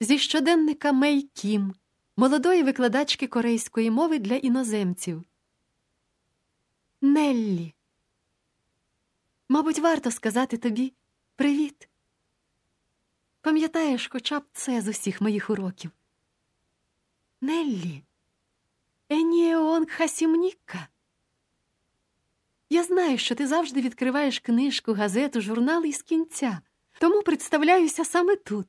зі щоденника Мей Кім, молодої викладачки корейської мови для іноземців. Неллі. Мабуть, варто сказати тобі привіт. Пам'ятаєш хоча б це з усіх моїх уроків. Неллі, Еніеон Хасімніка. Я знаю, що ти завжди відкриваєш книжку, газету, журнал із кінця. Тому представляюся саме тут,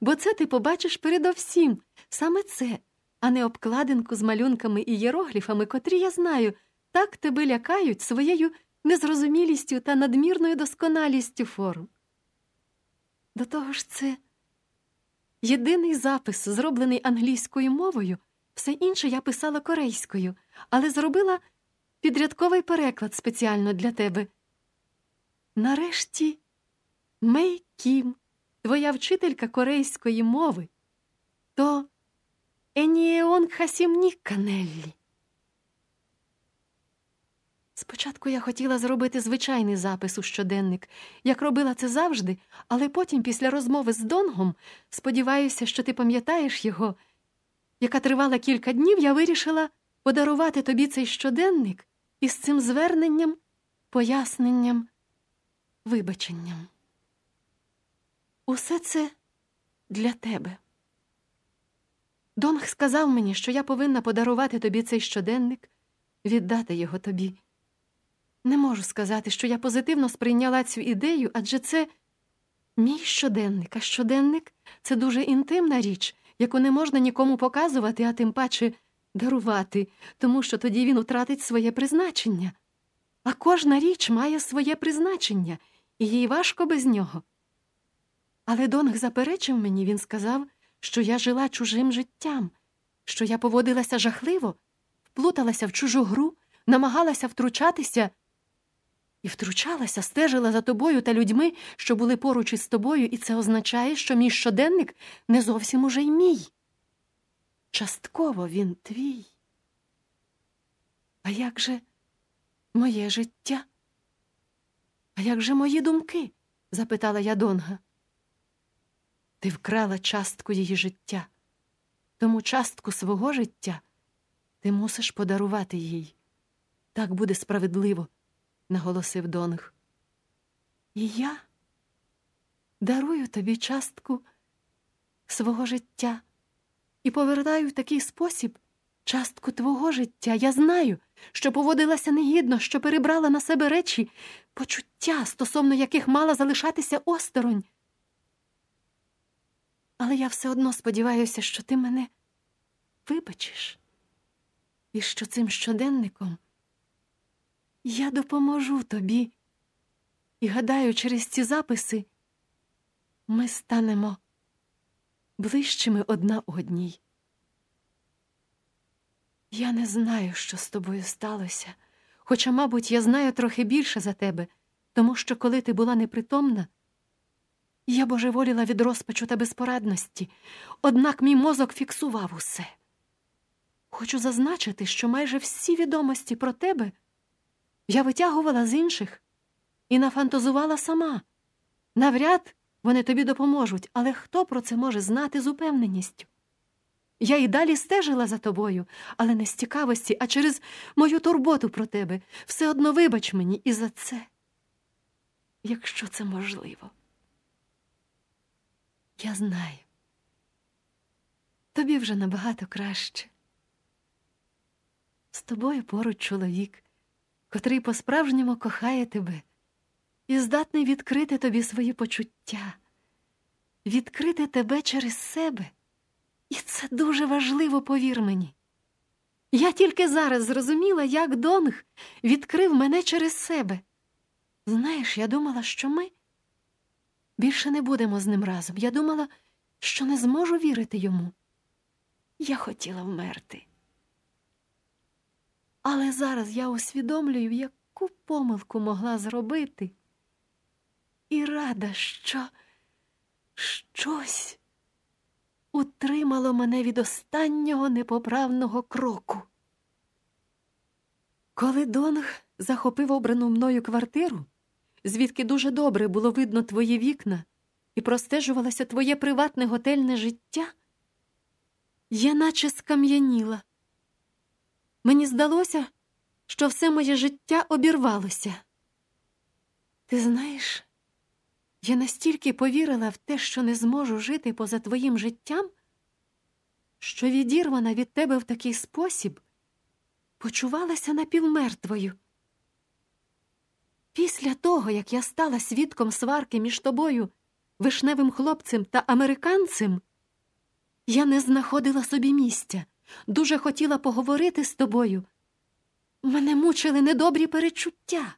бо це ти побачиш передовсім, саме це, а не обкладинку з малюнками і єрогліфами, котрі я знаю, так тебе лякають своєю незрозумілістю та надмірною досконалістю форм. До того ж, це єдиний запис, зроблений англійською мовою, все інше я писала корейською, але зробила підрядковий переклад спеціально для тебе. Нарешті, Мей Кім, твоя вчителька корейської мови, то Еніеон Хасімнік Канеллі. Спочатку я хотіла зробити звичайний запис у щоденник, як робила це завжди, але потім, після розмови з Донгом, сподіваюся, що ти пам'ятаєш його, яка тривала кілька днів, я вирішила подарувати тобі цей щоденник із цим зверненням, поясненням, вибаченням. Усе це для тебе. Донг сказав мені, що я повинна подарувати тобі цей щоденник, віддати його тобі. Не можу сказати, що я позитивно сприйняла цю ідею, адже це мій щоденник, а щоденник це дуже інтимна річ, яку не можна нікому показувати, а тим паче дарувати, тому що тоді він втратить своє призначення. А кожна річ має своє призначення, і їй важко без нього. Але Донг заперечив мені, він сказав, що я жила чужим життям, що я поводилася жахливо, вплуталася в чужу гру, намагалася втручатися і втручалася, стежила за тобою та людьми, що були поруч із тобою, і це означає, що мій щоденник не зовсім уже й мій. Частково він твій. А як же моє життя? А як же мої думки? запитала я Донга. Ти вкрала частку її життя, тому частку свого життя ти мусиш подарувати їй. Так буде справедливо, наголосив Донг. І я дарую тобі частку свого життя і повертаю в такий спосіб частку твого життя. Я знаю, що поводилася негідно, що перебрала на себе речі, почуття, стосовно яких мала залишатися осторонь. Але я все одно сподіваюся, що ти мене вибачиш, і що цим щоденником я допоможу тобі. І гадаю, через ці записи ми станемо ближчими одна одній. Я не знаю, що з тобою сталося, хоча, мабуть, я знаю трохи більше за тебе, тому що, коли ти була непритомна, я божеволіла від розпачу та безпорадності, однак мій мозок фіксував усе. Хочу зазначити, що майже всі відомості про тебе я витягувала з інших і нафантазувала сама. Навряд вони тобі допоможуть, але хто про це може знати з упевненістю? Я і далі стежила за тобою, але не з цікавості, а через мою турботу про тебе. Все одно вибач мені і за це, якщо це можливо. Я знаю. Тобі вже набагато краще. З тобою поруч чоловік, котрий по-справжньому кохає тебе і здатний відкрити тобі свої почуття, відкрити тебе через себе. І це дуже важливо, повір мені. Я тільки зараз зрозуміла, як Донг відкрив мене через себе. Знаєш, я думала, що ми більше не будемо з ним разом. Я думала, що не зможу вірити йому. Я хотіла вмерти. Але зараз я усвідомлюю, яку помилку могла зробити, і рада, що щось утримало мене від останнього непоправного кроку. Коли Донг захопив обрану мною квартиру, звідки дуже добре було видно твої вікна, і простежувалося твоє приватне готельне життя, я наче скам'яніла. Мені здалося, що все моє життя обірвалося. Ти знаєш, я настільки повірила в те, що не зможу жити поза твоїм життям, що відірвана від тебе в такий спосіб, почувалася напівмертвою. Після того, як я стала свідком сварки між тобою, вишневим хлопцем та американцем, я не знаходила собі місця, дуже хотіла поговорити з тобою. Мене мучили недобрі перечуття.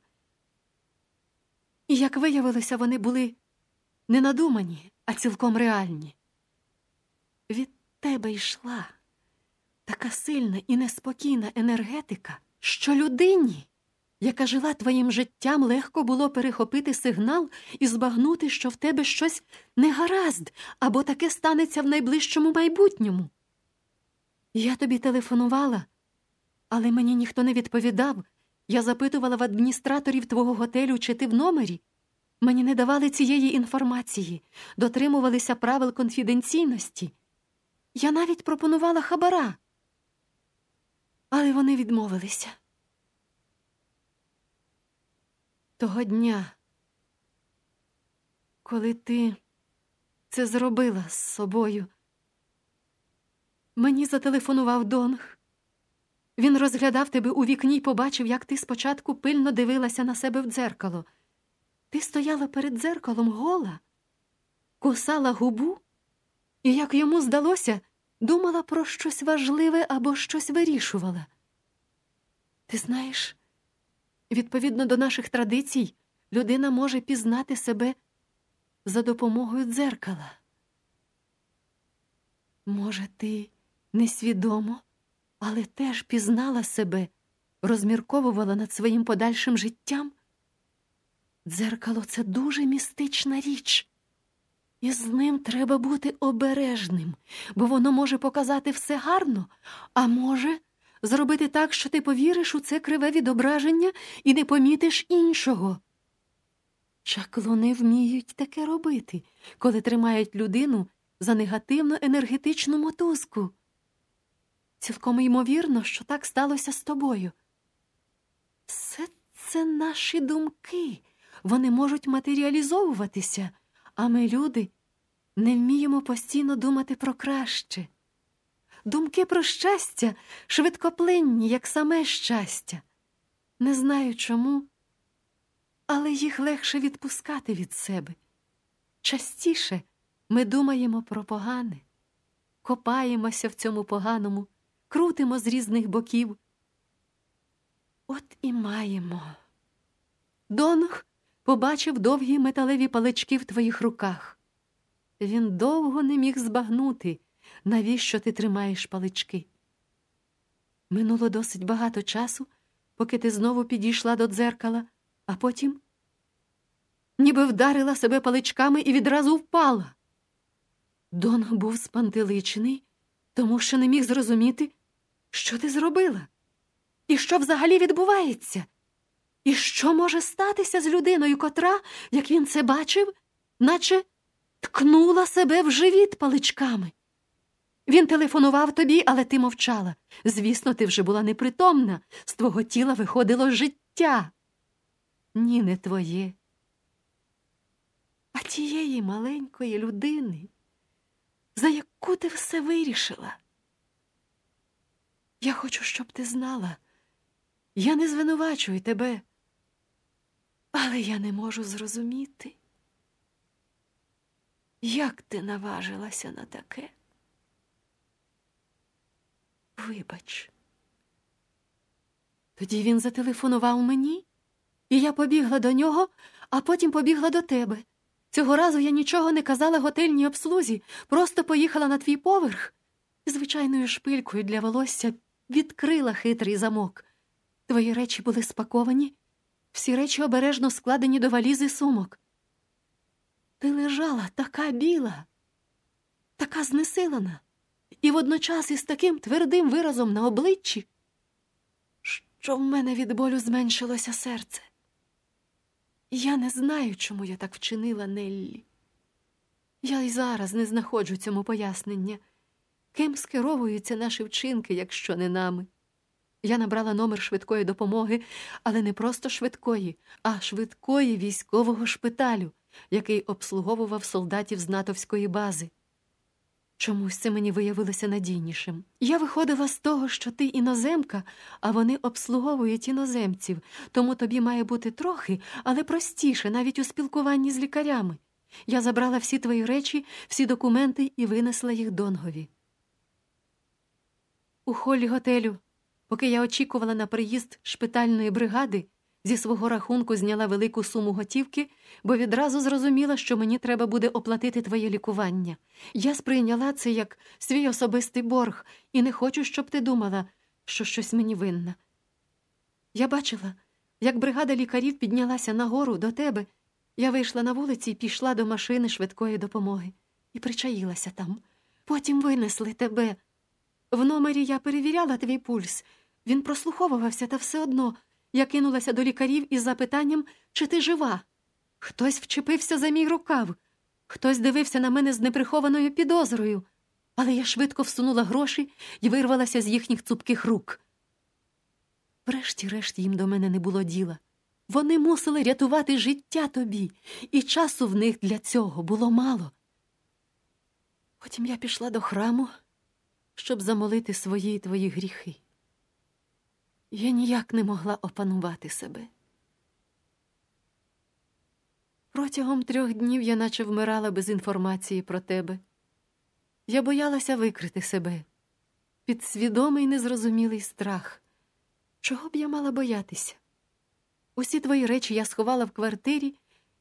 І, як виявилося, вони були не надумані, а цілком реальні. Від тебе йшла така сильна і неспокійна енергетика, що людині, яка жила твоїм життям, легко було перехопити сигнал і збагнути, що в тебе щось негаразд або таке станеться в найближчому майбутньому. Я тобі телефонувала, але мені ніхто не відповідав. Я запитувала в адміністраторів твого готелю, чи ти в номері. Мені не давали цієї інформації, дотримувалися правил конфіденційності. Я навіть пропонувала хабара, але вони відмовилися. Того дня, коли ти це зробила з собою, мені зателефонував Донг. Він розглядав тебе у вікні й побачив, як ти спочатку пильно дивилася на себе в дзеркало. Ти стояла перед дзеркалом гола, кусала губу, і, як йому здалося, думала про щось важливе або щось вирішувала. Ти знаєш, відповідно до наших традицій, людина може пізнати себе за допомогою дзеркала. Може, ти несвідомо, але теж пізнала себе, розмірковувала над своїм подальшим життям. Дзеркало це дуже містична річ, і з ним треба бути обережним, бо воно може показати все гарно, а може зробити так, що ти повіриш у це криве відображення і не помітиш іншого. Чаклуни вміють таке робити, коли тримають людину за негативну енергетичну мотузку. Цілком ймовірно, що так сталося з тобою. Все це наші думки вони можуть матеріалізовуватися, а ми, люди, не вміємо постійно думати про краще. Думки про щастя швидкоплинні, як саме щастя. Не знаю чому, але їх легше відпускати від себе. Частіше ми думаємо про погане, копаємося в цьому поганому, крутимо з різних боків. От і маємо. Донг побачив довгі металеві палички в твоїх руках. Він довго не міг збагнути, навіщо ти тримаєш палички. Минуло досить багато часу, поки ти знову підійшла до дзеркала, а потім ніби вдарила себе паличками і відразу впала. Донг був спантеличений, тому що не міг зрозуміти, що ти зробила, і що взагалі відбувається. І що може статися з людиною, котра, як він це бачив, наче ткнула себе в живіт паличками? Він телефонував тобі, але ти мовчала. Звісно, ти вже була непритомна, з твого тіла виходило життя. Ні, не твоє, а тієї маленької людини, за яку ти все вирішила. Я хочу, щоб ти знала. Я не звинувачую тебе. Але я не можу зрозуміти, як ти наважилася на таке. Вибач. Тоді він зателефонував мені, і я побігла до нього, а потім побігла до тебе. Цього разу я нічого не казала готельній обслузі, просто поїхала на твій поверх звичайною шпилькою для волосся відкрила хитрий замок. Твої речі були спаковані. Всі речі обережно складені до валізи сумок. Ти лежала така біла, така знесилена, і водночас із таким твердим виразом на обличчі, що в мене від болю зменшилося серце. Я не знаю, чому я так вчинила Неллі. Я й зараз не знаходжу цьому пояснення. Ким скеровуються наші вчинки, якщо не нами? Я набрала номер швидкої допомоги, але не просто швидкої, а швидкої військового шпиталю, який обслуговував солдатів з натовської бази. Чомусь це мені виявилося надійнішим. Я виходила з того, що ти іноземка, а вони обслуговують іноземців, тому тобі має бути трохи, але простіше, навіть у спілкуванні з лікарями. Я забрала всі твої речі, всі документи і винесла їх Донгові. У холі готелю, поки я очікувала на приїзд шпитальної бригади, зі свого рахунку зняла велику суму готівки, бо відразу зрозуміла, що мені треба буде оплатити твоє лікування. Я сприйняла це як свій особистий борг і не хочу, щоб ти думала, що щось мені винна. Я бачила, як бригада лікарів піднялася нагору до тебе. Я вийшла на вулиці і пішла до машини швидкої допомоги і причаїлася там. Потім винесли тебе. В номері я перевіряла твій пульс. Він прослуховувався, та все одно я кинулася до лікарів із запитанням, чи ти жива. Хтось вчепився за мій рукав, хтось дивився на мене з неприхованою підозрою, але я швидко всунула гроші і вирвалася з їхніх цупких рук. Врешті-решт їм до мене не було діла. Вони мусили рятувати життя тобі, і часу в них для цього було мало. Потім я пішла до храму, щоб замолити свої і твої гріхи. Я ніяк не могла опанувати себе. Протягом трьох днів я наче вмирала без інформації про тебе. Я боялася викрити себе, підсвідомий незрозумілий страх. Чого б я мала боятися? Усі твої речі я сховала в квартирі,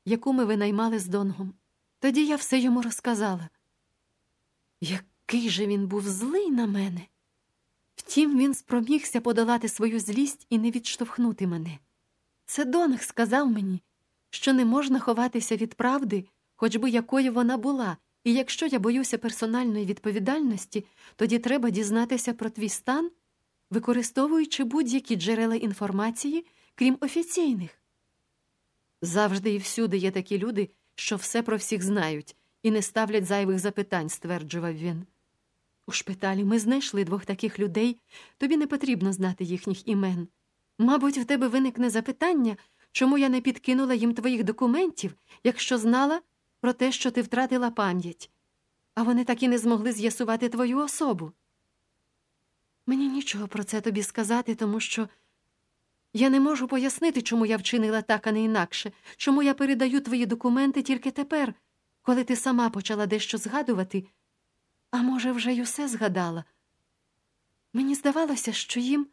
яку ми винаймали з Донгом. Тоді я все йому розказала. Який же він був злий на мене. Втім, він спромігся подолати свою злість і не відштовхнути мене. Це Донг сказав мені, що не можна ховатися від правди, хоч би якою вона була, і якщо я боюся персональної відповідальності, тоді треба дізнатися про твій стан, використовуючи будь-які джерела інформації, крім офіційних. Завжди і всюди є такі люди, що все про всіх знають і не ставлять зайвих запитань, стверджував він. У шпиталі ми знайшли двох таких людей, тобі не потрібно знати їхніх імен. Мабуть, в тебе виникне запитання, чому я не підкинула їм твоїх документів, якщо знала про те, що ти втратила пам'ять, а вони так і не змогли з'ясувати твою особу. Мені нічого про це тобі сказати, тому що я не можу пояснити, чому я вчинила так, а не інакше, чому я передаю твої документи тільки тепер, коли ти сама почала дещо згадувати. А може, вже й усе згадала? Мені здавалося, що їм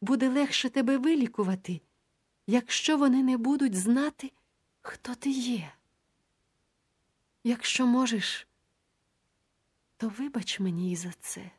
буде легше тебе вилікувати, якщо вони не будуть знати, хто ти є. Якщо можеш, то вибач мені і за це.